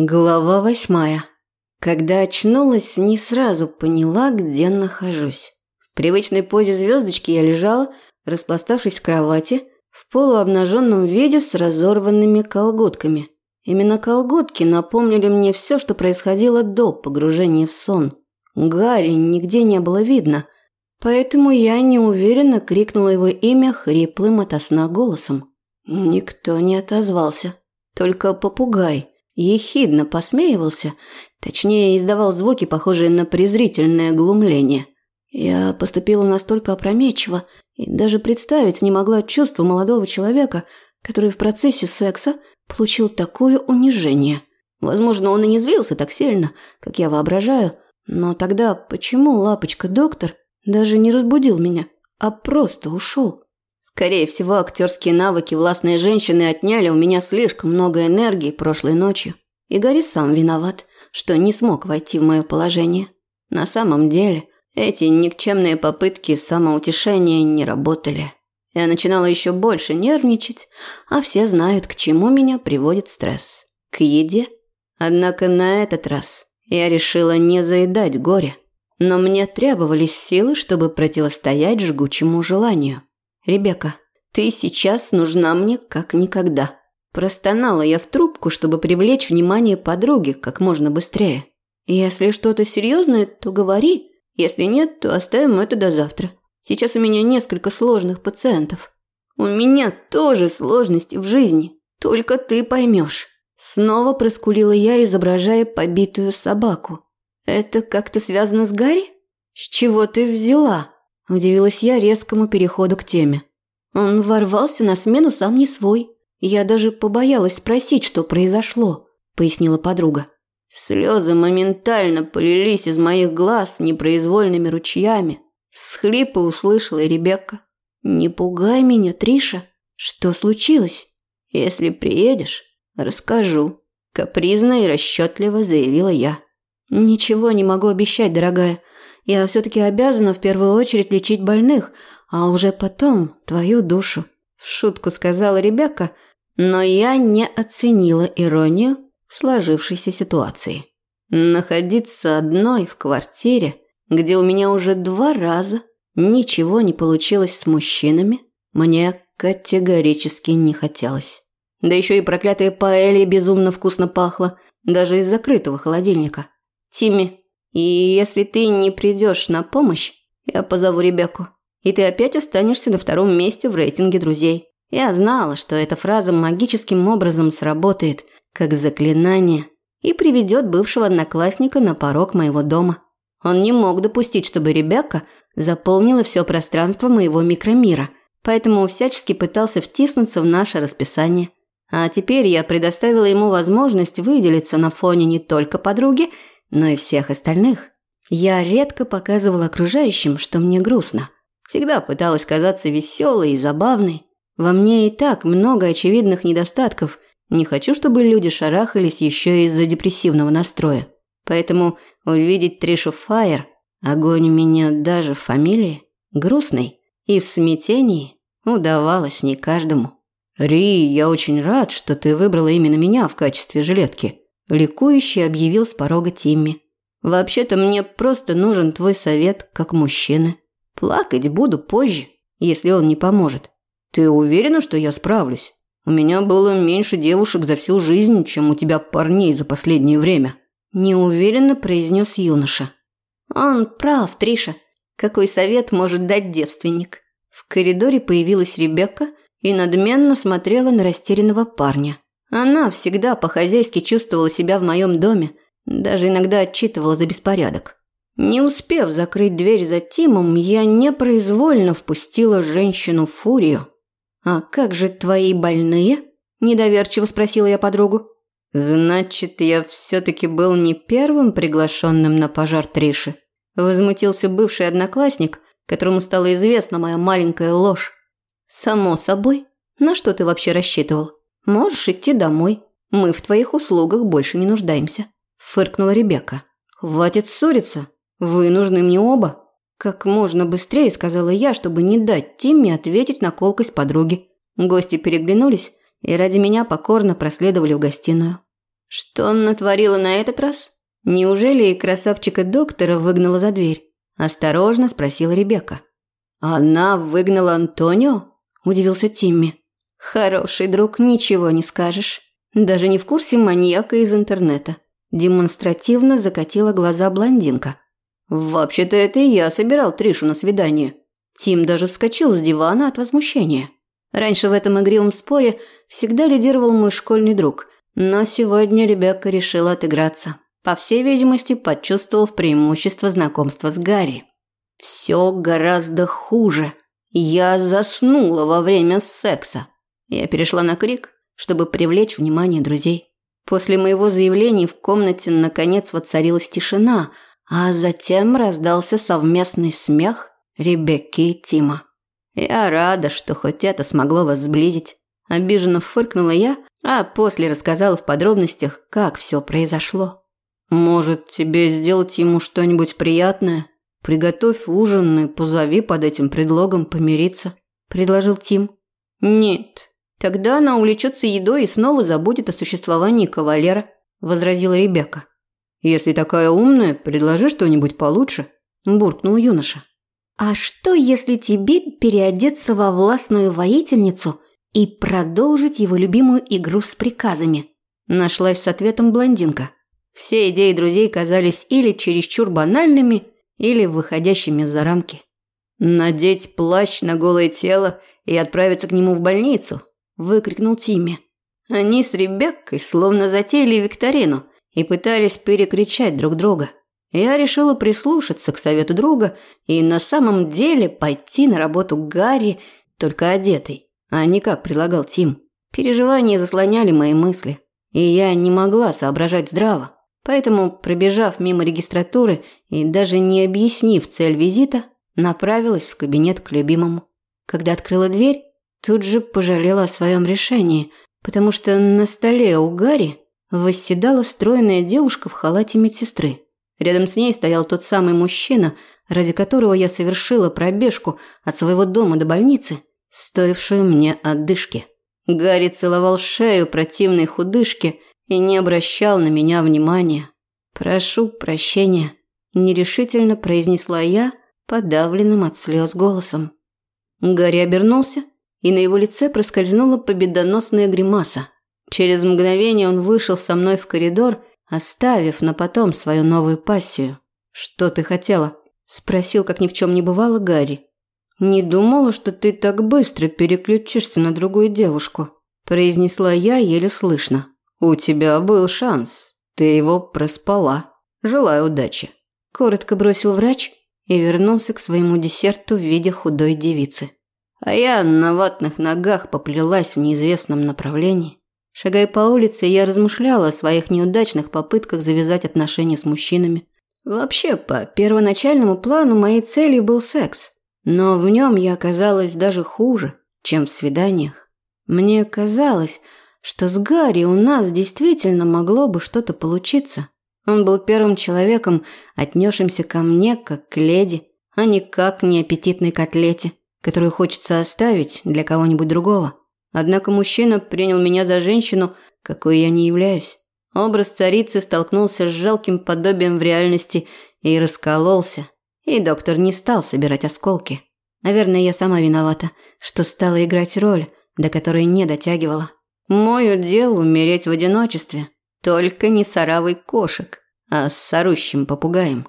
Глава восьмая. Когда очнулась, не сразу поняла, где нахожусь. В привычной позе звездочки я лежала, распластавшись в кровати, в полуобнаженном виде с разорванными колготками. Именно колготки напомнили мне все, что происходило до погружения в сон. Гарри нигде не было видно, поэтому я неуверенно крикнула его имя хриплым ото сна голосом. Никто не отозвался, только попугай – ехидно посмеивался, точнее, издавал звуки, похожие на презрительное глумление. Я поступила настолько опрометчиво и даже представить не могла чувство молодого человека, который в процессе секса получил такое унижение. Возможно, он и не злился так сильно, как я воображаю, но тогда почему лапочка-доктор даже не разбудил меня, а просто ушел? Скорее всего, актерские навыки властной женщины отняли у меня слишком много энергии прошлой ночью. И Гарри сам виноват, что не смог войти в мое положение. На самом деле, эти никчемные попытки самоутешения не работали. Я начинала еще больше нервничать, а все знают, к чему меня приводит стресс. К еде. Однако на этот раз я решила не заедать горе. Но мне требовались силы, чтобы противостоять жгучему желанию. «Ребекка, ты сейчас нужна мне как никогда». Простонала я в трубку, чтобы привлечь внимание подруги как можно быстрее. «Если что-то серьезное, то говори. Если нет, то оставим это до завтра. Сейчас у меня несколько сложных пациентов». «У меня тоже сложности в жизни. Только ты поймешь». Снова проскулила я, изображая побитую собаку. «Это как-то связано с Гарри? С чего ты взяла?» Удивилась я резкому переходу к теме. Он ворвался на смену сам не свой. Я даже побоялась спросить, что произошло, пояснила подруга. Слезы моментально полились из моих глаз непроизвольными ручьями. Схлипы услышала Ребекка. «Не пугай меня, Триша. Что случилось? Если приедешь, расскажу», – капризно и расчетливо заявила я. «Ничего не могу обещать, дорогая. Я все-таки обязана в первую очередь лечить больных, а уже потом твою душу», – в шутку сказала Ребекка, но я не оценила иронию сложившейся ситуации. Находиться одной в квартире, где у меня уже два раза ничего не получилось с мужчинами, мне категорически не хотелось. Да еще и проклятая паэлья безумно вкусно пахла, даже из закрытого холодильника. Тимми, и если ты не придешь на помощь, я позову Ребекку. И ты опять останешься на втором месте в рейтинге друзей. Я знала, что эта фраза магическим образом сработает, как заклинание, и приведет бывшего одноклассника на порог моего дома. Он не мог допустить, чтобы Ребекка заполнила все пространство моего микромира, поэтому всячески пытался втиснуться в наше расписание. А теперь я предоставила ему возможность выделиться на фоне не только подруги, но и всех остальных. Я редко показывала окружающим, что мне грустно. Всегда пыталась казаться веселой и забавной. Во мне и так много очевидных недостатков. Не хочу, чтобы люди шарахались еще из-за депрессивного настроя. Поэтому увидеть Тришу Файер, огонь у меня даже в фамилии, грустный и в смятении, удавалось не каждому. «Ри, я очень рад, что ты выбрала именно меня в качестве жилетки», ликующе объявил с порога Тимми. «Вообще-то мне просто нужен твой совет, как мужчины». Плакать буду позже, если он не поможет. Ты уверена, что я справлюсь? У меня было меньше девушек за всю жизнь, чем у тебя парней за последнее время. Неуверенно произнес юноша. Он прав, Триша. Какой совет может дать девственник? В коридоре появилась Ребекка и надменно смотрела на растерянного парня. Она всегда по-хозяйски чувствовала себя в моем доме, даже иногда отчитывала за беспорядок. Не успев закрыть дверь за Тимом, я непроизвольно впустила женщину в фурию. «А как же твои больные?» – недоверчиво спросила я подругу. «Значит, я все-таки был не первым приглашенным на пожар Триши?» – возмутился бывший одноклассник, которому стала известна моя маленькая ложь. «Само собой. На что ты вообще рассчитывал? Можешь идти домой. Мы в твоих услугах больше не нуждаемся», – фыркнула Ребекка. «Хватит ссориться. «Вы нужны мне оба». Как можно быстрее сказала я, чтобы не дать Тимме ответить на колкость подруги. Гости переглянулись и ради меня покорно проследовали в гостиную. Что он натворила на этот раз? Неужели красавчика-доктора выгнала за дверь? Осторожно спросила Ребекка. «Она выгнала Антонио?» – удивился Тимми. «Хороший друг, ничего не скажешь. Даже не в курсе маньяка из интернета». Демонстративно закатила глаза блондинка. «Вообще-то это я собирал Тришу на свидание». Тим даже вскочил с дивана от возмущения. Раньше в этом игривом споре всегда лидировал мой школьный друг, но сегодня Ребекка решила отыграться по всей видимости, почувствовав преимущество знакомства с Гарри. Все гораздо хуже. Я заснула во время секса. Я перешла на крик, чтобы привлечь внимание друзей. После моего заявления в комнате наконец воцарилась тишина, а затем раздался совместный смех Ребекки и Тима. Я рада, что хоть это смогло вас сблизить. Обиженно фыркнула я, а после рассказала в подробностях, как все произошло. Может, тебе сделать ему что-нибудь приятное? Приготовь ужин и позови под этим предлогом помириться, предложил Тим. Нет. Тогда она увлечется едой и снова забудет о существовании кавалера, возразила Ребекка. Если такая умная, предложи что-нибудь получше, буркнул юноша. А что, если тебе переодеться во властную воительницу и продолжить его любимую игру с приказами? Нашлась с ответом блондинка. Все идеи друзей казались или чересчур банальными, или выходящими за рамки. «Надеть плащ на голое тело и отправиться к нему в больницу», – выкрикнул Тимми. Они с Ребеккой словно затеяли викторину и пытались перекричать друг друга. Я решила прислушаться к совету друга и на самом деле пойти на работу к Гарри, только одетой, а не как предлагал Тим. Переживания заслоняли мои мысли, и я не могла соображать здраво. Поэтому, пробежав мимо регистратуры и даже не объяснив цель визита, направилась в кабинет к любимому. Когда открыла дверь, тут же пожалела о своем решении, потому что на столе у Гарри восседала стройная девушка в халате медсестры. Рядом с ней стоял тот самый мужчина, ради которого я совершила пробежку от своего дома до больницы, стоившую мне отдышки. Гарри целовал шею противной худышки – и не обращал на меня внимания. «Прошу прощения», – нерешительно произнесла я, подавленным от слез голосом. Гарри обернулся, и на его лице проскользнула победоносная гримаса. Через мгновение он вышел со мной в коридор, оставив на потом свою новую пассию. «Что ты хотела?» – спросил, как ни в чем не бывало, Гарри. «Не думала, что ты так быстро переключишься на другую девушку», – произнесла я еле слышно. «У тебя был шанс. Ты его проспала. Желаю удачи». Коротко бросил врач и вернулся к своему десерту в виде худой девицы. А я на ватных ногах поплелась в неизвестном направлении. Шагая по улице, я размышляла о своих неудачных попытках завязать отношения с мужчинами. Вообще, по первоначальному плану моей целью был секс. Но в нем я оказалась даже хуже, чем в свиданиях. Мне казалось, что с Гарри у нас действительно могло бы что-то получиться. Он был первым человеком, отнесшимся ко мне как к леди, а не как к неаппетитной котлете, которую хочется оставить для кого-нибудь другого. Однако мужчина принял меня за женщину, какой я не являюсь. Образ царицы столкнулся с жалким подобием в реальности и раскололся. И доктор не стал собирать осколки. Наверное, я сама виновата, что стала играть роль, до которой не дотягивала. Мой удел умереть в одиночестве, только не с кошек, а с сорущим попугаем.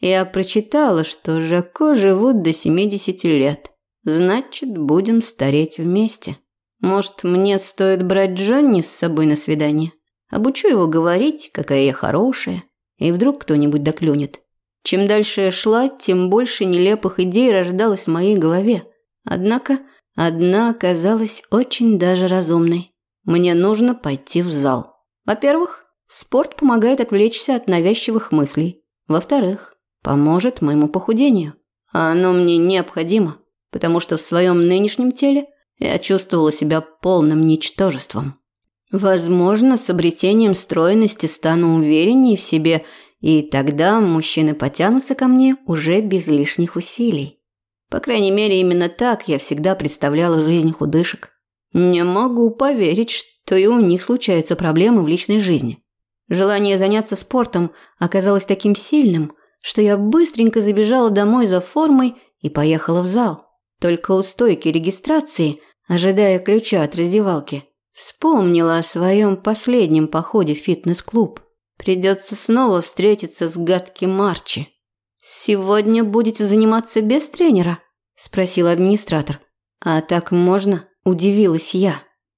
Я прочитала, что Жако живут до 70 лет. Значит, будем стареть вместе. Может, мне стоит брать Джонни с собой на свидание? Обучу его говорить, какая я хорошая, и вдруг кто-нибудь доклюнет. Чем дальше я шла, тем больше нелепых идей рождалось в моей голове. Однако одна оказалась очень даже разумной. Мне нужно пойти в зал. Во-первых, спорт помогает отвлечься от навязчивых мыслей. Во-вторых, поможет моему похудению. А оно мне необходимо, потому что в своем нынешнем теле я чувствовала себя полным ничтожеством. Возможно, с обретением стройности стану увереннее в себе, и тогда мужчины потянутся ко мне уже без лишних усилий. По крайней мере, именно так я всегда представляла жизнь худышек. Не могу поверить, что и у них случаются проблемы в личной жизни. Желание заняться спортом оказалось таким сильным, что я быстренько забежала домой за формой и поехала в зал. Только у стойки регистрации, ожидая ключа от раздевалки, вспомнила о своем последнем походе в фитнес-клуб. Придется снова встретиться с гадким Марчи. «Сегодня будете заниматься без тренера?» – спросил администратор. «А так можно?» – удивилась я.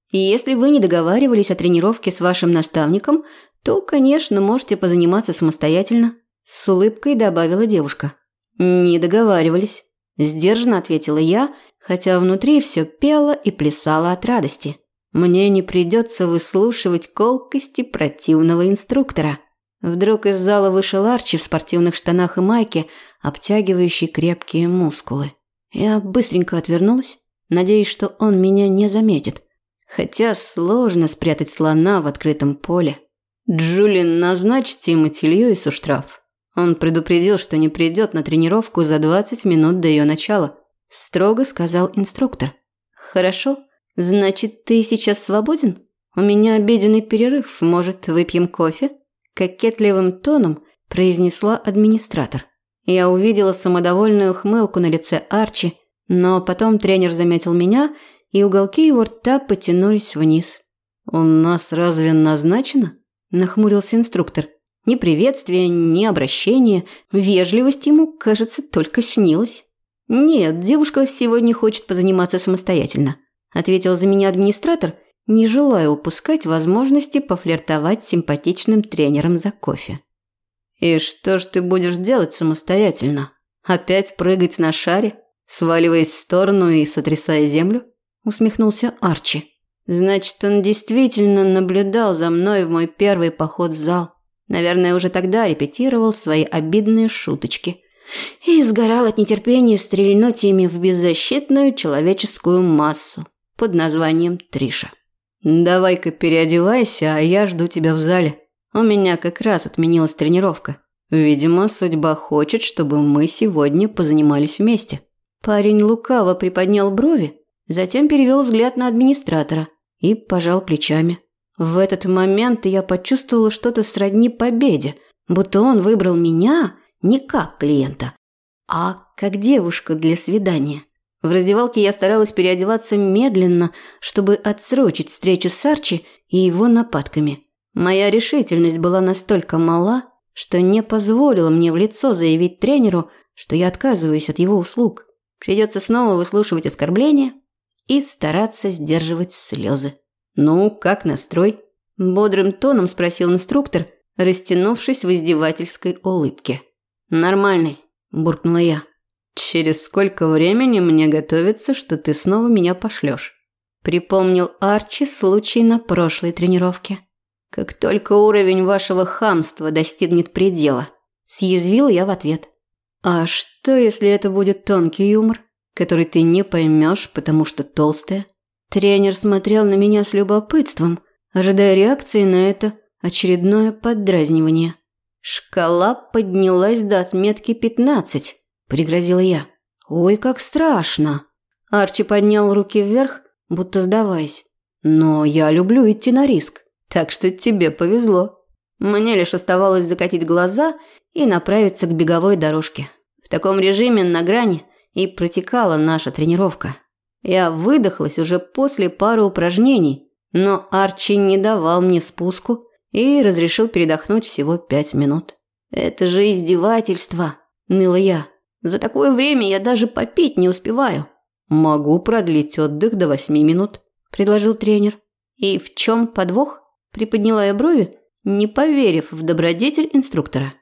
«И если вы не договаривались о тренировке с вашим наставником, то, конечно, можете позаниматься самостоятельно», – с улыбкой добавила девушка. «Не договаривались», – сдержанно ответила я, хотя внутри все пело и плясало от радости. «Мне не придется выслушивать колкости противного инструктора». Вдруг из зала вышел Арчи в спортивных штанах и майке, обтягивающий крепкие мускулы. Я быстренько отвернулась, надеясь, что он меня не заметит. Хотя сложно спрятать слона в открытом поле. Джулин, назначь Тимоти Льюису штраф. Он предупредил, что не придет на тренировку за 20 минут до ее начала. Строго сказал инструктор. «Хорошо. Значит, ты сейчас свободен? У меня обеденный перерыв. Может, выпьем кофе?» кокетливым тоном произнесла администратор. Я увидела самодовольную хмылку на лице Арчи, но потом тренер заметил меня, и уголки его рта потянулись вниз. «У нас разве назначено?» – нахмурился инструктор. Ни приветствия, ни обращения, вежливость ему, кажется, только снилась. «Нет, девушка сегодня хочет позаниматься самостоятельно», – ответил за меня администратор – не желая упускать возможности пофлиртовать с симпатичным тренером за кофе. «И что ж ты будешь делать самостоятельно? Опять прыгать на шаре, сваливаясь в сторону и сотрясая землю?» – усмехнулся Арчи. «Значит, он действительно наблюдал за мной в мой первый поход в зал. Наверное, уже тогда репетировал свои обидные шуточки» и сгорал от нетерпения стрельнуть ими в беззащитную человеческую массу под названием Триша. «Давай-ка переодевайся, а я жду тебя в зале. У меня как раз отменилась тренировка. Видимо, судьба хочет, чтобы мы сегодня позанимались вместе». Парень лукаво приподнял брови, затем перевел взгляд на администратора и пожал плечами. В этот момент я почувствовала что-то сродни победе, будто он выбрал меня не как клиента, а как девушку для свидания. В раздевалке я старалась переодеваться медленно, чтобы отсрочить встречу с Арчи и его нападками. Моя решительность была настолько мала, что не позволила мне в лицо заявить тренеру, что я отказываюсь от его услуг. Придется снова выслушивать оскорбления и стараться сдерживать слезы. «Ну, как настрой?» – бодрым тоном спросил инструктор, растянувшись в издевательской улыбке. «Нормальный», – буркнула я. «Через сколько времени мне готовиться, что ты снова меня пошлешь?» Припомнил Арчи случай на прошлой тренировке. «Как только уровень вашего хамства достигнет предела», – съязвил я в ответ. «А что, если это будет тонкий юмор, который ты не поймешь, потому что толстая?» Тренер смотрел на меня с любопытством, ожидая реакции на это очередное поддразнивание. Шкала поднялась до отметки пятнадцать. – пригрозила я. «Ой, как страшно!» Арчи поднял руки вверх, будто сдаваясь. «Но я люблю идти на риск, так что тебе повезло». Мне лишь оставалось закатить глаза и направиться к беговой дорожке. В таком режиме на грани и протекала наша тренировка. Я выдохлась уже после пары упражнений, но Арчи не давал мне спуску и разрешил передохнуть всего пять минут. «Это же издевательство!» – ныла я. За такое время я даже попить не успеваю. Могу продлить отдых до восьми минут, предложил тренер. И в чем подвох? Приподняла я брови, не поверив в добродетель инструктора.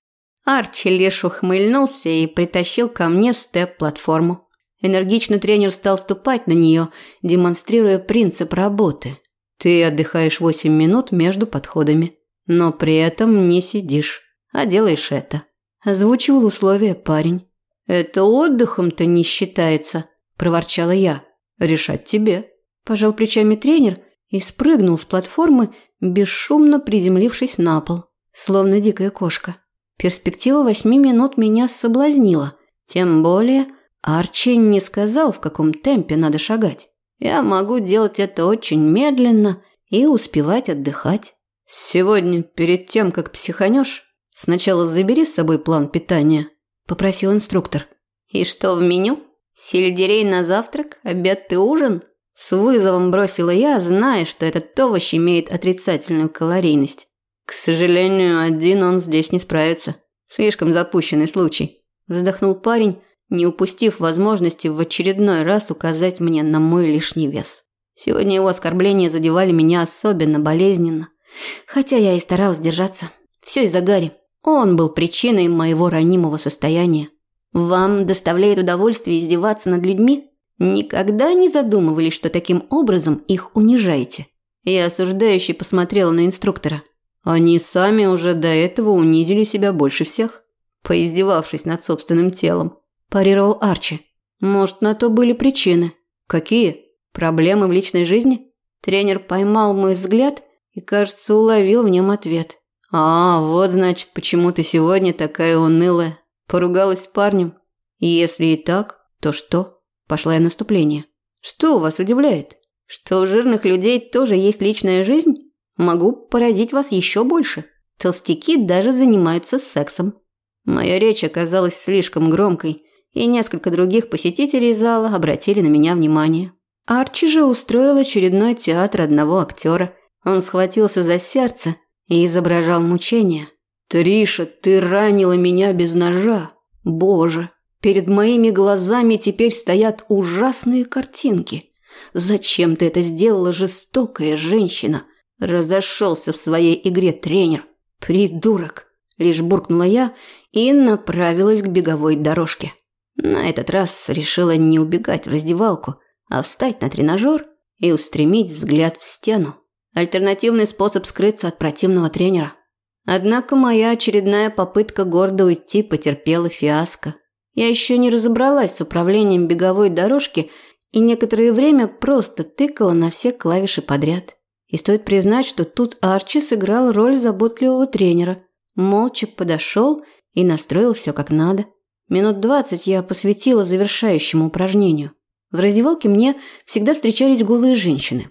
Арчи лишь ухмыльнулся и притащил ко мне степ-платформу. Энергично тренер стал ступать на нее, демонстрируя принцип работы. Ты отдыхаешь восемь минут между подходами, но при этом не сидишь, а делаешь это. Озвучивал условия парень. «Это отдыхом-то не считается», – проворчала я. «Решать тебе». Пожал плечами тренер и спрыгнул с платформы, бесшумно приземлившись на пол, словно дикая кошка. Перспектива восьми минут меня соблазнила. Тем более Арчи не сказал, в каком темпе надо шагать. Я могу делать это очень медленно и успевать отдыхать. «Сегодня, перед тем, как психанешь, сначала забери с собой план питания», – попросил инструктор. «И что в меню? Сельдерей на завтрак, обед и ужин?» С вызовом бросила я, зная, что этот овощ имеет отрицательную калорийность. К сожалению, один он здесь не справится. Слишком запущенный случай. Вздохнул парень, не упустив возможности в очередной раз указать мне на мой лишний вес. Сегодня его оскорбления задевали меня особенно болезненно. Хотя я и старалась держаться. Все из-за Гарри. Он был причиной моего ранимого состояния. Вам доставляет удовольствие издеваться над людьми? Никогда не задумывались, что таким образом их унижаете? Я осуждающе посмотрела на инструктора. Они сами уже до этого унизили себя больше всех, поиздевавшись над собственным телом. Парировал Арчи. Может, на то были причины. Какие? Проблемы в личной жизни? Тренер поймал мой взгляд и, кажется, уловил в нем ответ. «А, вот значит, почему ты сегодня такая унылая. Поругалась с парнем? Если и так, то что?» Пошла я наступление. «Что вас удивляет? Что у жирных людей тоже есть личная жизнь? Могу поразить вас еще больше. Толстяки даже занимаются сексом». Моя речь оказалась слишком громкой, и несколько других посетителей зала обратили на меня внимание. Арчи же устроил очередной театр одного актера. Он схватился за сердце и изображал мучение. «Триша, ты ранила меня без ножа. Боже, перед моими глазами теперь стоят ужасные картинки. Зачем ты это сделала, жестокая женщина?» Разошелся в своей игре тренер. «Придурок!» – лишь буркнула я и направилась к беговой дорожке. На этот раз решила не убегать в раздевалку, а встать на тренажер и устремить взгляд в стену. Альтернативный способ скрыться от противного тренера. Однако моя очередная попытка гордо уйти потерпела фиаско. Я еще не разобралась с управлением беговой дорожки и некоторое время просто тыкала на все клавиши подряд. И стоит признать, что тут Арчи сыграл роль заботливого тренера. Молча подошел и настроил все как надо. Минут двадцать я посвятила завершающему упражнению. В раздевалке мне всегда встречались голые женщины.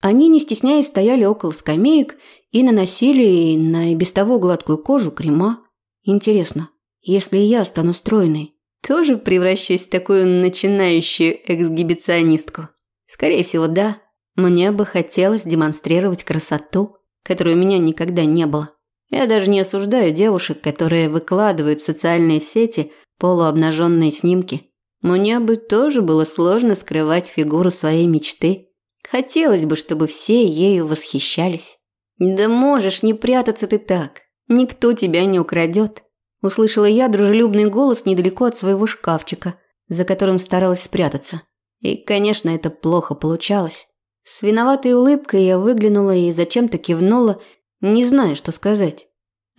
Они, не стесняясь, стояли около скамеек и наносили на и без того гладкую кожу крема. Интересно, если я стану стройной, тоже превращусь в такую начинающую эксгибиционистку? Скорее всего, да. Мне бы хотелось демонстрировать красоту, которой у меня никогда не было. Я даже не осуждаю девушек, которые выкладывают в социальные сети полуобнаженные снимки. Мне бы тоже было сложно скрывать фигуру своей мечты. Хотелось бы, чтобы все ею восхищались. Да можешь не прятаться ты так. Никто тебя не украдет. Услышала я дружелюбный голос недалеко от своего шкафчика, за которым старалась спрятаться. И, конечно, это плохо получалось. С виноватой улыбкой я выглянула и зачем-то кивнула, не зная, что сказать.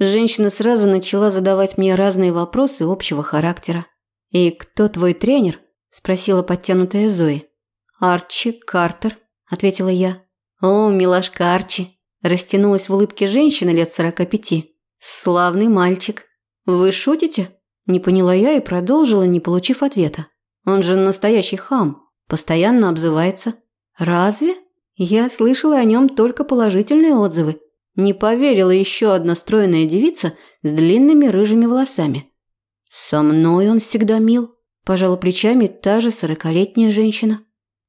Женщина сразу начала задавать мне разные вопросы общего характера. «И кто твой тренер?» – спросила подтянутая Зои. «Арчи Картер», – ответила я. «О, милашка Арчи!» – растянулась в улыбке женщина лет сорока пяти. «Славный мальчик». «Вы шутите?» – не поняла я и продолжила, не получив ответа. «Он же настоящий хам, постоянно обзывается». «Разве?» Я слышала о нем только положительные отзывы. Не поверила еще одна стройная девица с длинными рыжими волосами. «Со мной он всегда мил», – пожала плечами та же сорокалетняя женщина.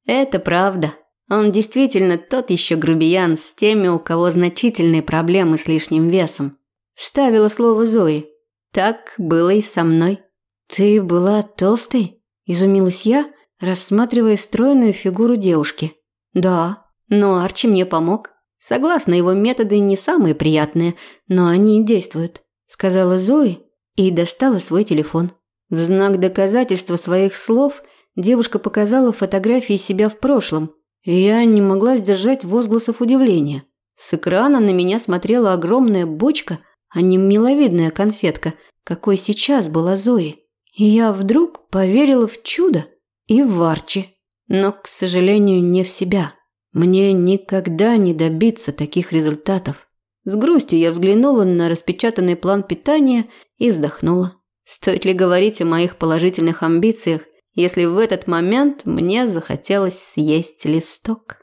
«Это правда. Он действительно тот еще грубиян с теми, у кого значительные проблемы с лишним весом». Ставила слово Зои. «Так было и со мной». «Ты была толстой?» – изумилась я, рассматривая стройную фигуру девушки. «Да, но Арчи мне помог. Согласна, его методы не самые приятные, но они действуют», – сказала Зои и достала свой телефон. В знак доказательства своих слов девушка показала фотографии себя в прошлом, и я не могла сдержать возгласов удивления. С экрана на меня смотрела огромная бочка, а не миловидная конфетка, какой сейчас была Зои. И я вдруг поверила в чудо и в Арчи, но, к сожалению, не в себя. Мне никогда не добиться таких результатов. С грустью я взглянула на распечатанный план питания и вздохнула. Стоит ли говорить о моих положительных амбициях, если в этот момент мне захотелось съесть листок?